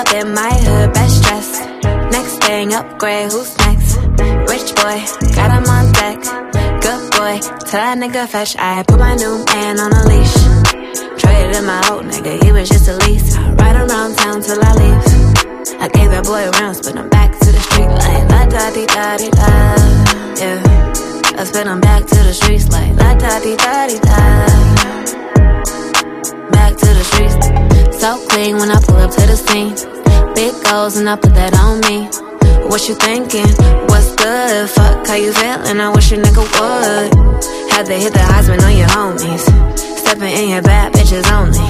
up in my hood, best dressed. Next thing, upgrade, who's next? Rich boy, got him on deck. Good boy, tell that nigga fetch. I put my new man on a leash. Traded my old nigga, he was just a lease. I ride around town till I leave. I gave that boy rounds, but I'm back to the street like la da di da di da. Yeah, I spin him back to the streets like la da di da di da. Back to the streets, so clean when I pull up to the scene. Big goals and I put that on me. What you thinking? What's good? Fuck how you feeling? I wish a nigga would. Had to hit the Heisman on your homies. Stepping in your bad bitches only.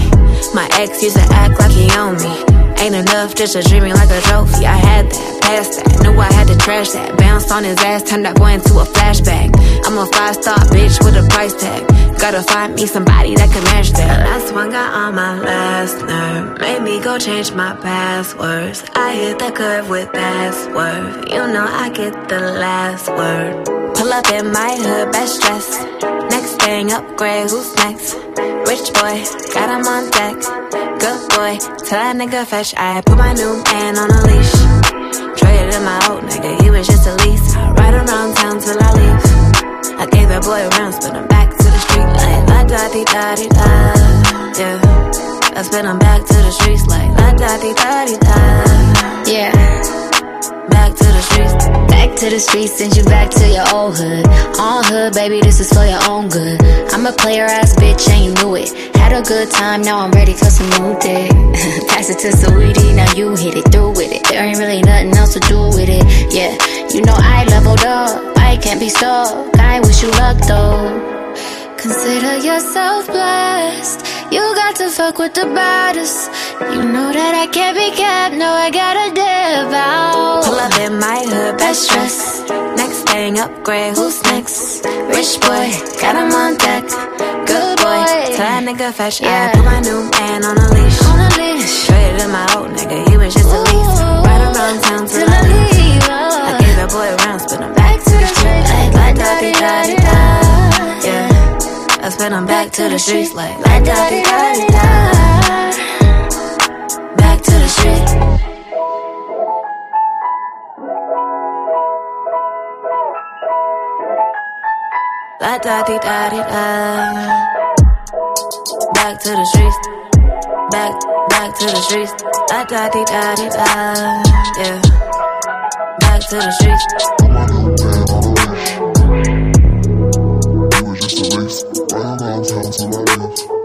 My ex used to act like he owned me. Ain't enough just to treat me like a trophy. I had that, passed that, knew I had to trash that. Bounced on his ass, turned that boy into a flashback. I'm a five star bitch with a price tag. Gotta find me somebody that can match that. Last one got on my last nerve. Made me go change my passwords. I hit the curve with password. You know I get the last word. Pull up in my hood, best dressed. Next thing, upgrade, who's next? Rich boy, got him on deck. Good boy, tell that nigga fetch. I put my new man on a leash. Back to the street like la da di da di da. Yeah, I spin him back to the streets like la da di da di da. Yeah. Back to the streets. Back to the streets, send you back to your old hood. On hood, baby, this is for your own good. I'm a player ass bitch, and you knew it. Had a good time, now I'm ready for some new dick. Pass it to Saweetie, now you hit it through with it. There ain't really nothing else to do with it. Yeah, you know I leveled up, I can't be stuck. I wish you luck though. Consider yourself blessed. You got to fuck with the baddest. You know that I can't be kept. No, I gotta dip out. Pull up in my hood, best dressed. Next thing, upgrade, who's next? Rich boy, got him on deck. Good boy, tell that nigga fetch. I Yeah. put my new man on a leash. On a leash. Traded in my old nigga, he was just a lease. Right around town till I I leave. I gave that boy rounds, but I'm Back to the streets, like like la da di da di da. Yeah, I spin back to the streets like la da di da di da. Back to the streets. La da di da di da. Back to the streets. Back, back to the streets. La da di da di da. Yeah. Back to the streets. A lease. Riding around town till I leave.